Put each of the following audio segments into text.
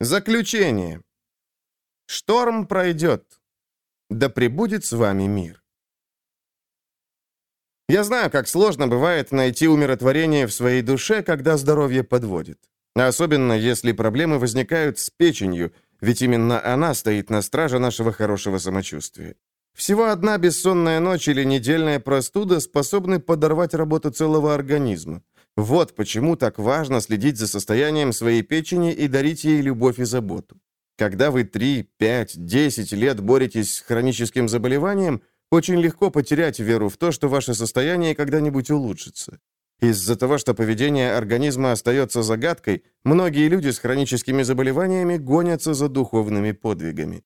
Заключение. Шторм пройдет. Да пребудет с вами мир. Я знаю, как сложно бывает найти умиротворение в своей душе, когда здоровье подводит. Особенно, если проблемы возникают с печенью, ведь именно она стоит на страже нашего хорошего самочувствия. Всего одна бессонная ночь или недельная простуда способны подорвать работу целого организма. Вот почему так важно следить за состоянием своей печени и дарить ей любовь и заботу. Когда вы 3, 5, 10 лет боретесь с хроническим заболеванием, очень легко потерять веру в то, что ваше состояние когда-нибудь улучшится. Из-за того, что поведение организма остается загадкой, многие люди с хроническими заболеваниями гонятся за духовными подвигами.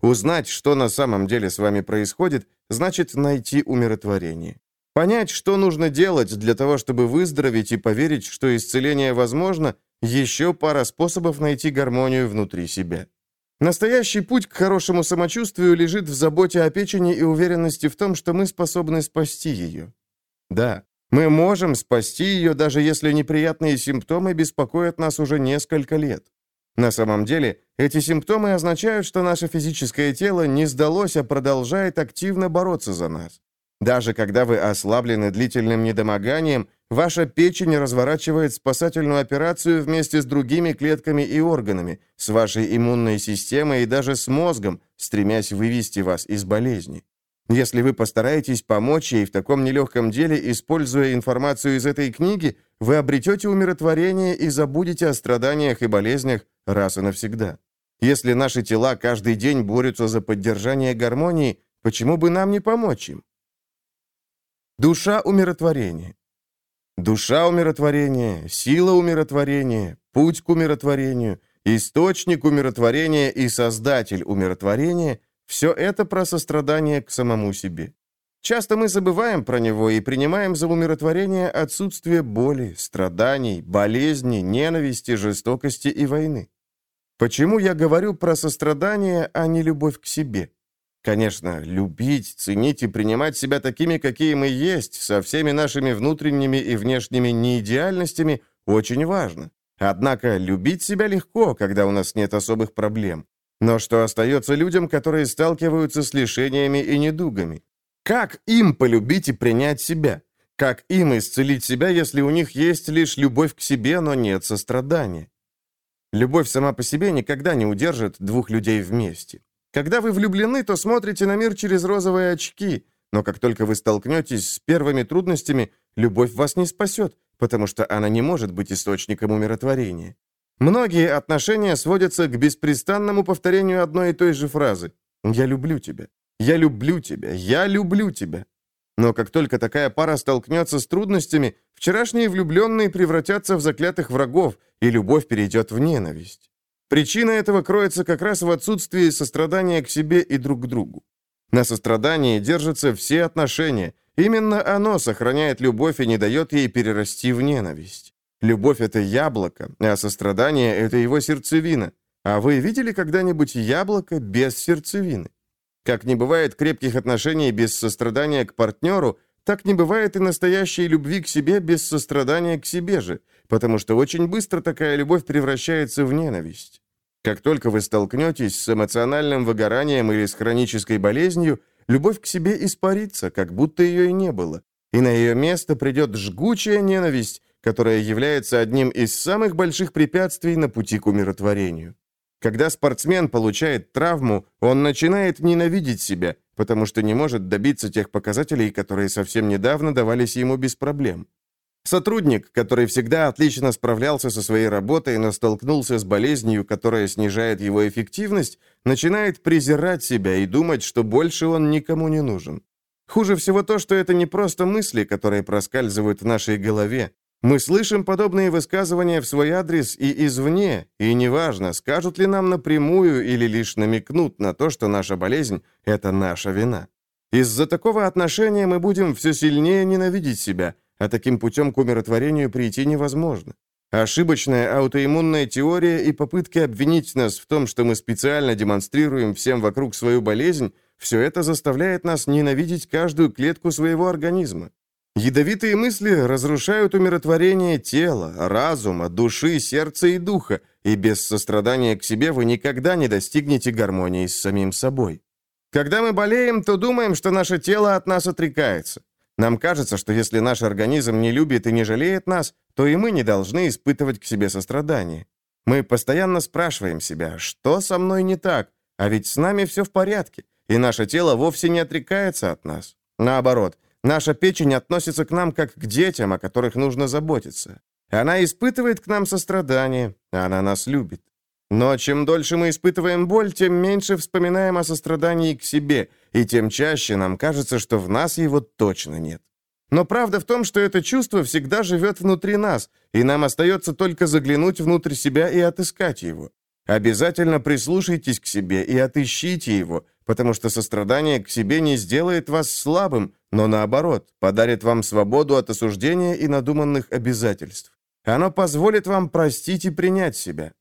Узнать, что на самом деле с вами происходит, значит найти умиротворение. Понять, что нужно делать для того, чтобы выздороветь и поверить, что исцеление возможно, еще пара способов найти гармонию внутри себя. Настоящий путь к хорошему самочувствию лежит в заботе о печени и уверенности в том, что мы способны спасти ее. Да, мы можем спасти ее, даже если неприятные симптомы беспокоят нас уже несколько лет. На самом деле, эти симптомы означают, что наше физическое тело не сдалось, а продолжает активно бороться за нас. Даже когда вы ослаблены длительным недомоганием, ваша печень разворачивает спасательную операцию вместе с другими клетками и органами, с вашей иммунной системой и даже с мозгом, стремясь вывести вас из болезни. Если вы постараетесь помочь ей в таком нелегком деле, используя информацию из этой книги, вы обретете умиротворение и забудете о страданиях и болезнях раз и навсегда. Если наши тела каждый день борются за поддержание гармонии, почему бы нам не помочь им? Душа умиротворения. Душа умиротворения, сила умиротворения, путь к умиротворению, источник умиротворения и создатель умиротворения – все это про сострадание к самому себе. Часто мы забываем про него и принимаем за умиротворение отсутствие боли, страданий, болезни, ненависти, жестокости и войны. Почему я говорю про сострадание, а не любовь к себе? Конечно, любить, ценить и принимать себя такими, какие мы есть, со всеми нашими внутренними и внешними неидеальностями, очень важно. Однако любить себя легко, когда у нас нет особых проблем. Но что остается людям, которые сталкиваются с лишениями и недугами? Как им полюбить и принять себя? Как им исцелить себя, если у них есть лишь любовь к себе, но нет сострадания? Любовь сама по себе никогда не удержит двух людей вместе. Когда вы влюблены, то смотрите на мир через розовые очки, но как только вы столкнетесь с первыми трудностями, любовь вас не спасет, потому что она не может быть источником умиротворения. Многие отношения сводятся к беспрестанному повторению одной и той же фразы «Я люблю тебя», «Я люблю тебя», «Я люблю тебя». Но как только такая пара столкнется с трудностями, вчерашние влюбленные превратятся в заклятых врагов, и любовь перейдет в ненависть. Причина этого кроется как раз в отсутствии сострадания к себе и друг к другу. На сострадании держатся все отношения. Именно оно сохраняет любовь и не дает ей перерасти в ненависть. Любовь — это яблоко, а сострадание — это его сердцевина. А вы видели когда-нибудь яблоко без сердцевины? Как не бывает крепких отношений без сострадания к партнеру, так не бывает и настоящей любви к себе без сострадания к себе же, потому что очень быстро такая любовь превращается в ненависть. Как только вы столкнетесь с эмоциональным выгоранием или с хронической болезнью, любовь к себе испарится, как будто ее и не было. И на ее место придет жгучая ненависть, которая является одним из самых больших препятствий на пути к умиротворению. Когда спортсмен получает травму, он начинает ненавидеть себя, потому что не может добиться тех показателей, которые совсем недавно давались ему без проблем. Сотрудник, который всегда отлично справлялся со своей работой, но столкнулся с болезнью, которая снижает его эффективность, начинает презирать себя и думать, что больше он никому не нужен. Хуже всего то, что это не просто мысли, которые проскальзывают в нашей голове. Мы слышим подобные высказывания в свой адрес и извне, и неважно, скажут ли нам напрямую или лишь намекнут на то, что наша болезнь – это наша вина. Из-за такого отношения мы будем все сильнее ненавидеть себя – а таким путем к умиротворению прийти невозможно. Ошибочная аутоиммунная теория и попытки обвинить нас в том, что мы специально демонстрируем всем вокруг свою болезнь, все это заставляет нас ненавидеть каждую клетку своего организма. Ядовитые мысли разрушают умиротворение тела, разума, души, сердца и духа, и без сострадания к себе вы никогда не достигнете гармонии с самим собой. Когда мы болеем, то думаем, что наше тело от нас отрекается. Нам кажется, что если наш организм не любит и не жалеет нас, то и мы не должны испытывать к себе сострадание. Мы постоянно спрашиваем себя, что со мной не так, а ведь с нами все в порядке, и наше тело вовсе не отрекается от нас. Наоборот, наша печень относится к нам как к детям, о которых нужно заботиться. Она испытывает к нам сострадание, она нас любит. Но чем дольше мы испытываем боль, тем меньше вспоминаем о сострадании к себе, и тем чаще нам кажется, что в нас его точно нет. Но правда в том, что это чувство всегда живет внутри нас, и нам остается только заглянуть внутрь себя и отыскать его. Обязательно прислушайтесь к себе и отыщите его, потому что сострадание к себе не сделает вас слабым, но наоборот, подарит вам свободу от осуждения и надуманных обязательств. Оно позволит вам простить и принять себя.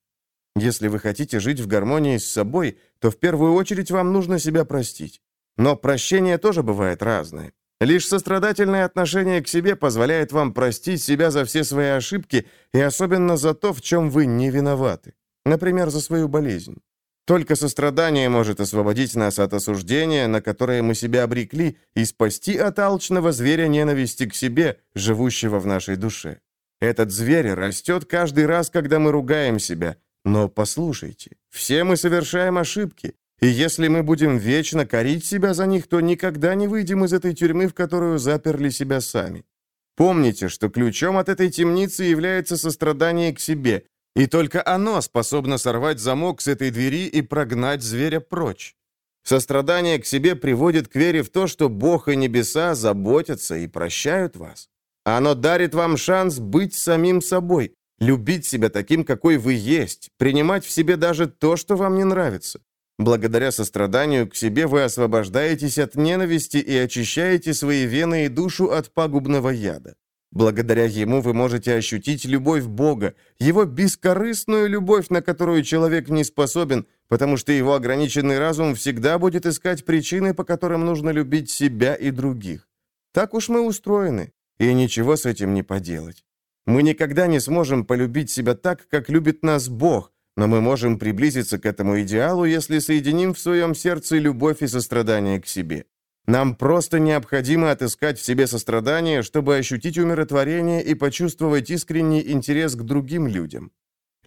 Если вы хотите жить в гармонии с собой, то в первую очередь вам нужно себя простить. Но прощение тоже бывает разное. Лишь сострадательное отношение к себе позволяет вам простить себя за все свои ошибки и особенно за то, в чем вы не виноваты. Например, за свою болезнь. Только сострадание может освободить нас от осуждения, на которое мы себя обрекли, и спасти от алчного зверя ненависти к себе, живущего в нашей душе. Этот зверь растет каждый раз, когда мы ругаем себя. Но послушайте, все мы совершаем ошибки, и если мы будем вечно корить себя за них, то никогда не выйдем из этой тюрьмы, в которую заперли себя сами. Помните, что ключом от этой темницы является сострадание к себе, и только оно способно сорвать замок с этой двери и прогнать зверя прочь. Сострадание к себе приводит к вере в то, что Бог и небеса заботятся и прощают вас. Оно дарит вам шанс быть самим собой, любить себя таким, какой вы есть, принимать в себе даже то, что вам не нравится. Благодаря состраданию к себе вы освобождаетесь от ненависти и очищаете свои вены и душу от пагубного яда. Благодаря ему вы можете ощутить любовь Бога, его бескорыстную любовь, на которую человек не способен, потому что его ограниченный разум всегда будет искать причины, по которым нужно любить себя и других. Так уж мы устроены, и ничего с этим не поделать. Мы никогда не сможем полюбить себя так, как любит нас Бог, но мы можем приблизиться к этому идеалу, если соединим в своем сердце любовь и сострадание к себе. Нам просто необходимо отыскать в себе сострадание, чтобы ощутить умиротворение и почувствовать искренний интерес к другим людям.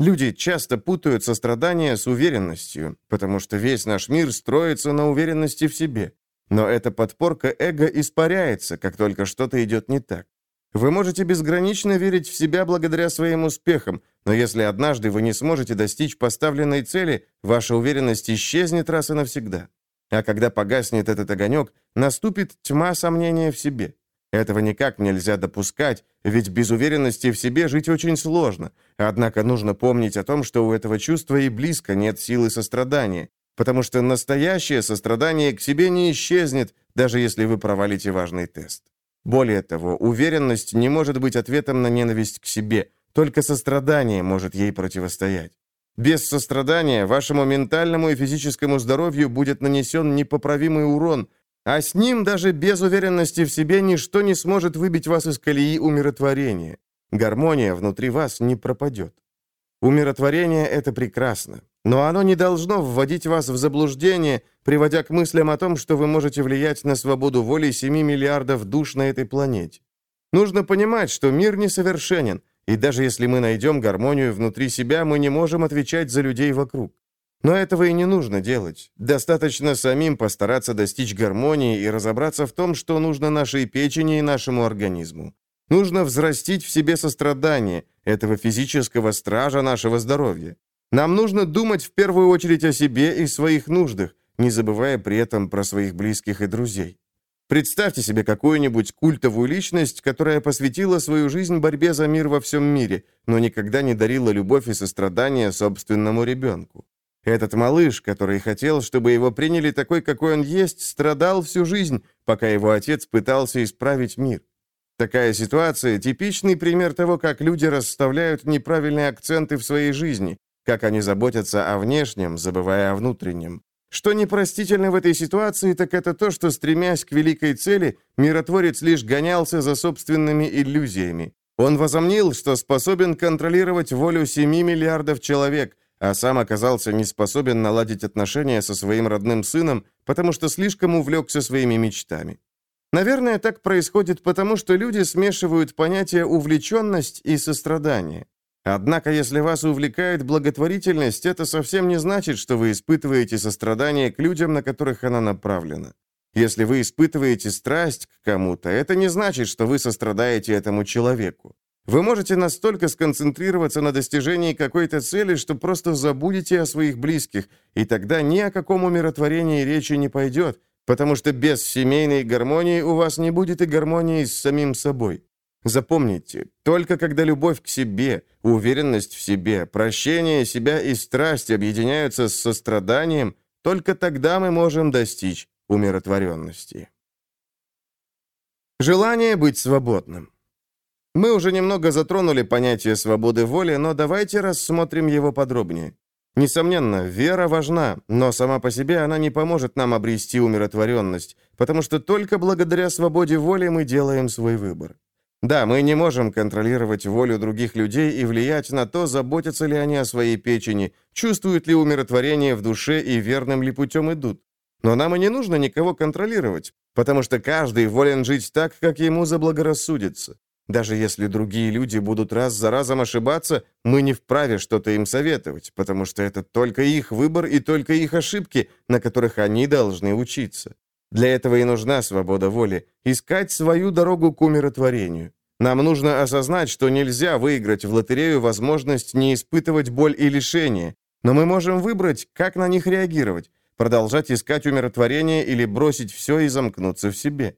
Люди часто путают сострадание с уверенностью, потому что весь наш мир строится на уверенности в себе. Но эта подпорка эго испаряется, как только что-то идет не так. Вы можете безгранично верить в себя благодаря своим успехам, но если однажды вы не сможете достичь поставленной цели, ваша уверенность исчезнет раз и навсегда. А когда погаснет этот огонек, наступит тьма сомнения в себе. Этого никак нельзя допускать, ведь без уверенности в себе жить очень сложно. Однако нужно помнить о том, что у этого чувства и близко нет силы сострадания, потому что настоящее сострадание к себе не исчезнет, даже если вы провалите важный тест. Более того, уверенность не может быть ответом на ненависть к себе, только сострадание может ей противостоять. Без сострадания вашему ментальному и физическому здоровью будет нанесен непоправимый урон, а с ним даже без уверенности в себе ничто не сможет выбить вас из колеи умиротворения. Гармония внутри вас не пропадет. Умиротворение — это прекрасно, но оно не должно вводить вас в заблуждение, приводя к мыслям о том, что вы можете влиять на свободу воли 7 миллиардов душ на этой планете. Нужно понимать, что мир несовершенен, и даже если мы найдем гармонию внутри себя, мы не можем отвечать за людей вокруг. Но этого и не нужно делать. Достаточно самим постараться достичь гармонии и разобраться в том, что нужно нашей печени и нашему организму. Нужно взрастить в себе сострадание, этого физического стража нашего здоровья. Нам нужно думать в первую очередь о себе и своих нуждах, не забывая при этом про своих близких и друзей. Представьте себе какую-нибудь культовую личность, которая посвятила свою жизнь борьбе за мир во всем мире, но никогда не дарила любовь и сострадание собственному ребенку. Этот малыш, который хотел, чтобы его приняли такой, какой он есть, страдал всю жизнь, пока его отец пытался исправить мир. Такая ситуация – типичный пример того, как люди расставляют неправильные акценты в своей жизни, как они заботятся о внешнем, забывая о внутреннем. Что непростительно в этой ситуации, так это то, что, стремясь к великой цели, миротворец лишь гонялся за собственными иллюзиями. Он возомнил, что способен контролировать волю 7 миллиардов человек, а сам оказался не способен наладить отношения со своим родным сыном, потому что слишком увлекся своими мечтами. Наверное, так происходит потому, что люди смешивают понятия увлеченность и сострадание. Однако, если вас увлекает благотворительность, это совсем не значит, что вы испытываете сострадание к людям, на которых она направлена. Если вы испытываете страсть к кому-то, это не значит, что вы сострадаете этому человеку. Вы можете настолько сконцентрироваться на достижении какой-то цели, что просто забудете о своих близких, и тогда ни о каком умиротворении речи не пойдет, потому что без семейной гармонии у вас не будет и гармонии с самим собой. Запомните, только когда любовь к себе, уверенность в себе, прощение себя и страсть объединяются с состраданием, только тогда мы можем достичь умиротворенности. Желание быть свободным. Мы уже немного затронули понятие свободы воли, но давайте рассмотрим его подробнее. Несомненно, вера важна, но сама по себе она не поможет нам обрести умиротворенность, потому что только благодаря свободе воли мы делаем свой выбор. Да, мы не можем контролировать волю других людей и влиять на то, заботятся ли они о своей печени, чувствуют ли умиротворение в душе и верным ли путем идут. Но нам и не нужно никого контролировать, потому что каждый волен жить так, как ему заблагорассудится. Даже если другие люди будут раз за разом ошибаться, мы не вправе что-то им советовать, потому что это только их выбор и только их ошибки, на которых они должны учиться. Для этого и нужна свобода воли, искать свою дорогу к умиротворению. Нам нужно осознать, что нельзя выиграть в лотерею возможность не испытывать боль и лишение, но мы можем выбрать, как на них реагировать, продолжать искать умиротворение или бросить все и замкнуться в себе.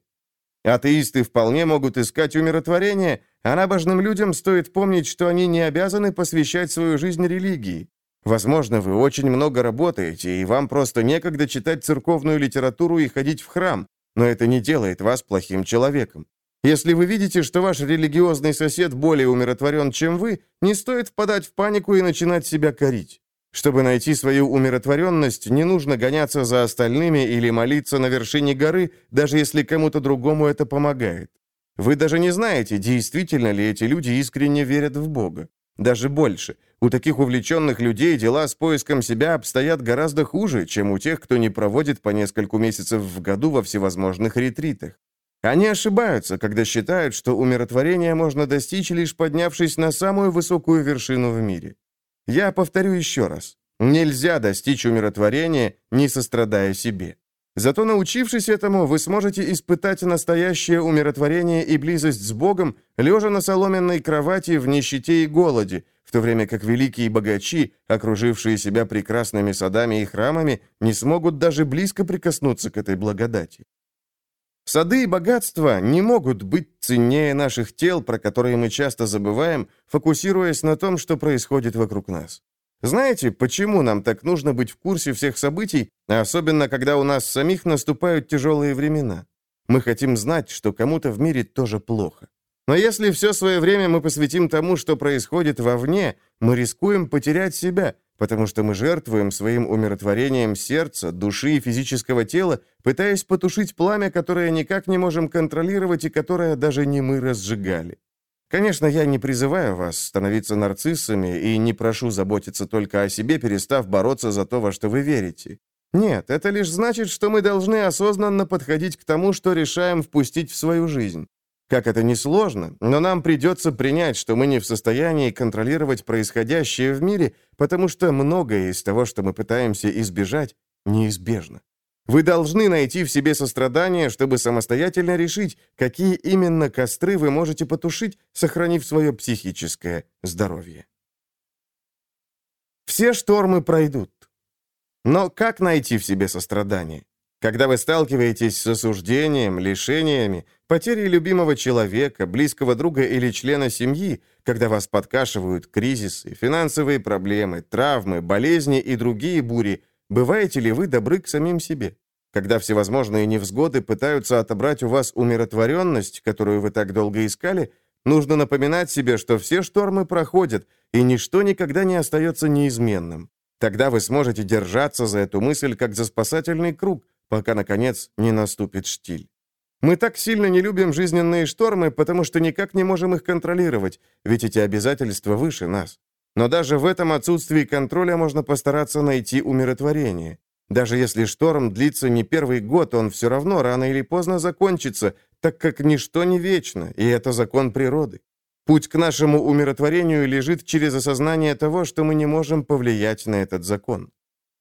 Атеисты вполне могут искать умиротворение, а набожным людям стоит помнить, что они не обязаны посвящать свою жизнь религии. Возможно, вы очень много работаете, и вам просто некогда читать церковную литературу и ходить в храм, но это не делает вас плохим человеком. Если вы видите, что ваш религиозный сосед более умиротворен, чем вы, не стоит впадать в панику и начинать себя корить. Чтобы найти свою умиротворенность, не нужно гоняться за остальными или молиться на вершине горы, даже если кому-то другому это помогает. Вы даже не знаете, действительно ли эти люди искренне верят в Бога. Даже больше. У таких увлеченных людей дела с поиском себя обстоят гораздо хуже, чем у тех, кто не проводит по нескольку месяцев в году во всевозможных ретритах. Они ошибаются, когда считают, что умиротворение можно достичь, лишь поднявшись на самую высокую вершину в мире. Я повторю еще раз. Нельзя достичь умиротворения, не сострадая себе. Зато научившись этому, вы сможете испытать настоящее умиротворение и близость с Богом, лежа на соломенной кровати в нищете и голоде, в то время как великие богачи, окружившие себя прекрасными садами и храмами, не смогут даже близко прикоснуться к этой благодати. Сады и богатства не могут быть ценнее наших тел, про которые мы часто забываем, фокусируясь на том, что происходит вокруг нас. Знаете, почему нам так нужно быть в курсе всех событий, особенно когда у нас самих наступают тяжелые времена? Мы хотим знать, что кому-то в мире тоже плохо. Но если все свое время мы посвятим тому, что происходит вовне, мы рискуем потерять себя, потому что мы жертвуем своим умиротворением сердца, души и физического тела, пытаясь потушить пламя, которое никак не можем контролировать и которое даже не мы разжигали. Конечно, я не призываю вас становиться нарциссами и не прошу заботиться только о себе, перестав бороться за то, во что вы верите. Нет, это лишь значит, что мы должны осознанно подходить к тому, что решаем впустить в свою жизнь. Как это ни сложно, но нам придется принять, что мы не в состоянии контролировать происходящее в мире, потому что многое из того, что мы пытаемся избежать, неизбежно. Вы должны найти в себе сострадание, чтобы самостоятельно решить, какие именно костры вы можете потушить, сохранив свое психическое здоровье. Все штормы пройдут. Но как найти в себе сострадание? Когда вы сталкиваетесь с осуждением, лишениями, потерей любимого человека, близкого друга или члена семьи, когда вас подкашивают кризисы, финансовые проблемы, травмы, болезни и другие бури, Бываете ли вы добры к самим себе? Когда всевозможные невзгоды пытаются отобрать у вас умиротворенность, которую вы так долго искали, нужно напоминать себе, что все штормы проходят, и ничто никогда не остается неизменным. Тогда вы сможете держаться за эту мысль, как за спасательный круг, пока, наконец, не наступит штиль. Мы так сильно не любим жизненные штормы, потому что никак не можем их контролировать, ведь эти обязательства выше нас. Но даже в этом отсутствии контроля можно постараться найти умиротворение. Даже если шторм длится не первый год, он все равно рано или поздно закончится, так как ничто не вечно, и это закон природы. Путь к нашему умиротворению лежит через осознание того, что мы не можем повлиять на этот закон.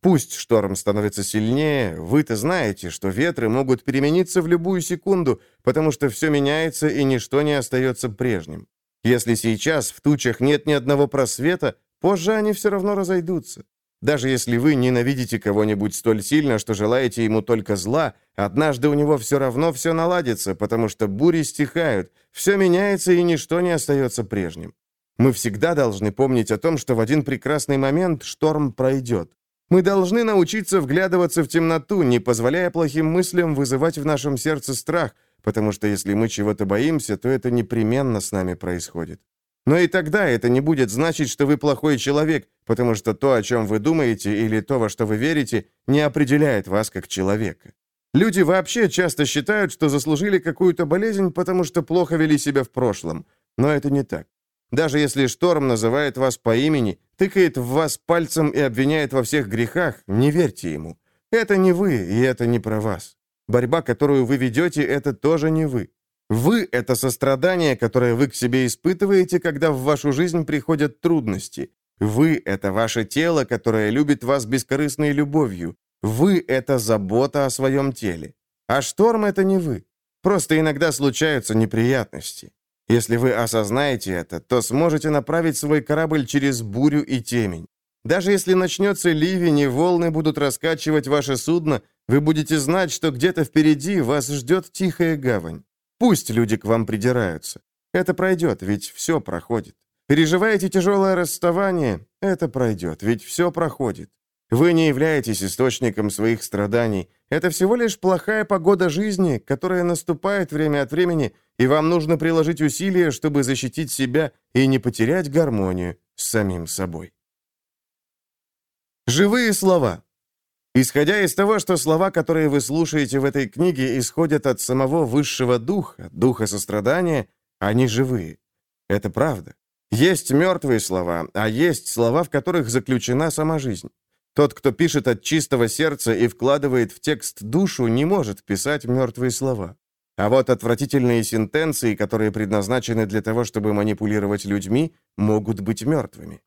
Пусть шторм становится сильнее, вы-то знаете, что ветры могут перемениться в любую секунду, потому что все меняется и ничто не остается прежним. Если сейчас в тучах нет ни одного просвета, позже они все равно разойдутся. Даже если вы ненавидите кого-нибудь столь сильно, что желаете ему только зла, однажды у него все равно все наладится, потому что бури стихают, все меняется и ничто не остается прежним. Мы всегда должны помнить о том, что в один прекрасный момент шторм пройдет. Мы должны научиться вглядываться в темноту, не позволяя плохим мыслям вызывать в нашем сердце страх, потому что если мы чего-то боимся, то это непременно с нами происходит. Но и тогда это не будет значить, что вы плохой человек, потому что то, о чем вы думаете, или то, во что вы верите, не определяет вас как человека. Люди вообще часто считают, что заслужили какую-то болезнь, потому что плохо вели себя в прошлом. Но это не так. Даже если шторм называет вас по имени, тыкает в вас пальцем и обвиняет во всех грехах, не верьте ему. Это не вы, и это не про вас. Борьба, которую вы ведете, это тоже не вы. Вы — это сострадание, которое вы к себе испытываете, когда в вашу жизнь приходят трудности. Вы — это ваше тело, которое любит вас бескорыстной любовью. Вы — это забота о своем теле. А шторм — это не вы. Просто иногда случаются неприятности. Если вы осознаете это, то сможете направить свой корабль через бурю и темень. Даже если начнется ливень и волны будут раскачивать ваше судно, вы будете знать, что где-то впереди вас ждет тихая гавань. Пусть люди к вам придираются. Это пройдет, ведь все проходит. Переживаете тяжелое расставание? Это пройдет, ведь все проходит. Вы не являетесь источником своих страданий. Это всего лишь плохая погода жизни, которая наступает время от времени, и вам нужно приложить усилия, чтобы защитить себя и не потерять гармонию с самим собой. Живые слова. Исходя из того, что слова, которые вы слушаете в этой книге, исходят от самого высшего духа, духа сострадания, они живые. Это правда. Есть мертвые слова, а есть слова, в которых заключена сама жизнь. Тот, кто пишет от чистого сердца и вкладывает в текст душу, не может писать мертвые слова. А вот отвратительные сентенции, которые предназначены для того, чтобы манипулировать людьми, могут быть мертвыми.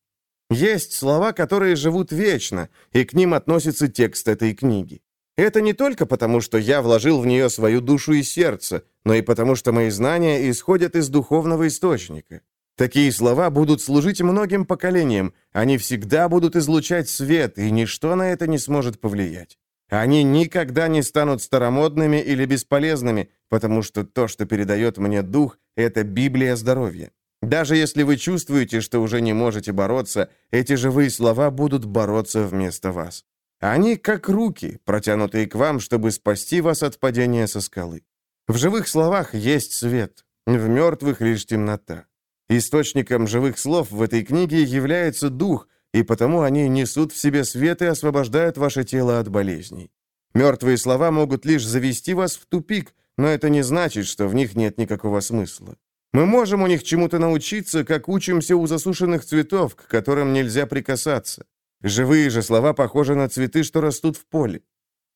Есть слова, которые живут вечно, и к ним относится текст этой книги. Это не только потому, что я вложил в нее свою душу и сердце, но и потому, что мои знания исходят из духовного источника. Такие слова будут служить многим поколениям, они всегда будут излучать свет, и ничто на это не сможет повлиять. Они никогда не станут старомодными или бесполезными, потому что то, что передает мне дух, это Библия здоровья. Даже если вы чувствуете, что уже не можете бороться, эти живые слова будут бороться вместо вас. Они как руки, протянутые к вам, чтобы спасти вас от падения со скалы. В живых словах есть свет, в мертвых лишь темнота. Источником живых слов в этой книге является дух, и потому они несут в себе свет и освобождают ваше тело от болезней. Мертвые слова могут лишь завести вас в тупик, но это не значит, что в них нет никакого смысла. Мы можем у них чему-то научиться, как учимся у засушенных цветов, к которым нельзя прикасаться. Живые же слова похожи на цветы, что растут в поле.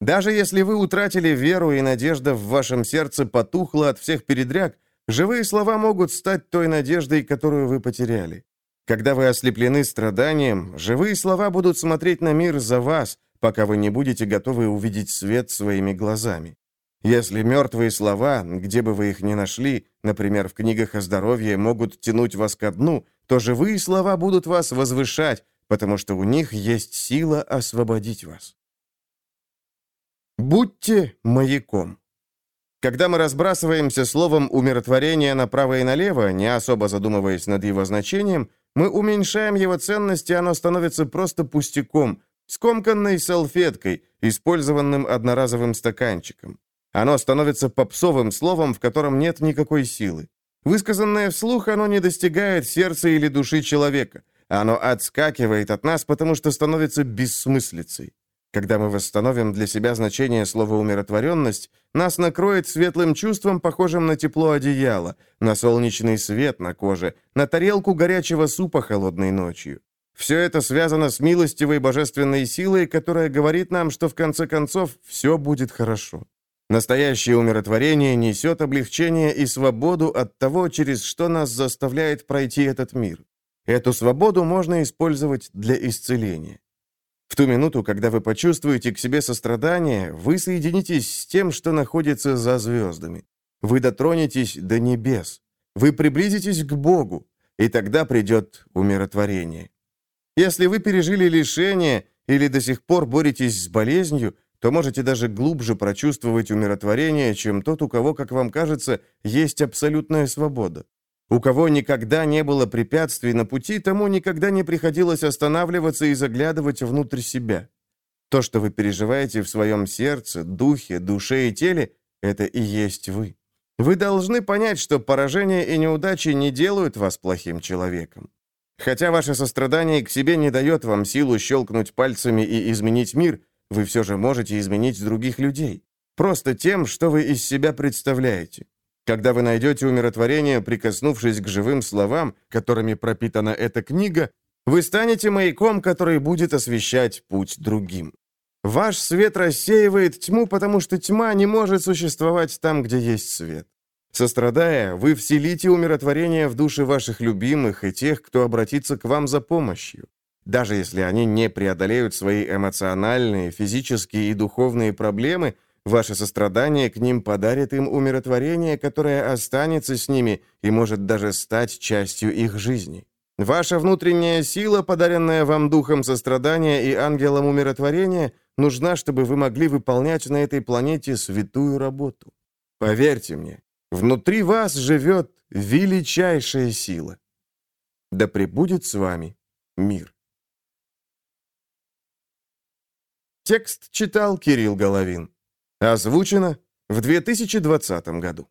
Даже если вы утратили веру и надежда в вашем сердце потухла от всех передряг, живые слова могут стать той надеждой, которую вы потеряли. Когда вы ослеплены страданием, живые слова будут смотреть на мир за вас, пока вы не будете готовы увидеть свет своими глазами. Если мертвые слова, где бы вы их ни нашли, например, в книгах о здоровье, могут тянуть вас ко дну, то живые слова будут вас возвышать, потому что у них есть сила освободить вас. Будьте маяком. Когда мы разбрасываемся словом умиротворения направо и налево, не особо задумываясь над его значением, мы уменьшаем его ценность, и оно становится просто пустяком, скомканной салфеткой, использованным одноразовым стаканчиком. Оно становится попсовым словом, в котором нет никакой силы. Высказанное вслух, оно не достигает сердца или души человека. Оно отскакивает от нас, потому что становится бессмыслицей. Когда мы восстановим для себя значение слова «умиротворенность», нас накроет светлым чувством, похожим на тепло одеяла, на солнечный свет на коже, на тарелку горячего супа холодной ночью. Все это связано с милостивой божественной силой, которая говорит нам, что в конце концов все будет хорошо. Настоящее умиротворение несет облегчение и свободу от того, через что нас заставляет пройти этот мир. Эту свободу можно использовать для исцеления. В ту минуту, когда вы почувствуете к себе сострадание, вы соединитесь с тем, что находится за звездами. Вы дотронетесь до небес. Вы приблизитесь к Богу, и тогда придет умиротворение. Если вы пережили лишение или до сих пор боретесь с болезнью, то можете даже глубже прочувствовать умиротворение, чем тот, у кого, как вам кажется, есть абсолютная свобода. У кого никогда не было препятствий на пути, тому никогда не приходилось останавливаться и заглядывать внутрь себя. То, что вы переживаете в своем сердце, духе, душе и теле, это и есть вы. Вы должны понять, что поражения и неудачи не делают вас плохим человеком. Хотя ваше сострадание к себе не дает вам силу щелкнуть пальцами и изменить мир, вы все же можете изменить других людей. Просто тем, что вы из себя представляете. Когда вы найдете умиротворение, прикоснувшись к живым словам, которыми пропитана эта книга, вы станете маяком, который будет освещать путь другим. Ваш свет рассеивает тьму, потому что тьма не может существовать там, где есть свет. Сострадая, вы вселите умиротворение в души ваших любимых и тех, кто обратится к вам за помощью. Даже если они не преодолеют свои эмоциональные, физические и духовные проблемы – Ваше сострадание к ним подарит им умиротворение, которое останется с ними и может даже стать частью их жизни. Ваша внутренняя сила, подаренная вам духом сострадания и ангелом умиротворения, нужна, чтобы вы могли выполнять на этой планете святую работу. Поверьте мне, внутри вас живет величайшая сила. Да пребудет с вами мир. Текст читал Кирилл Головин. Озвучено в 2020 году.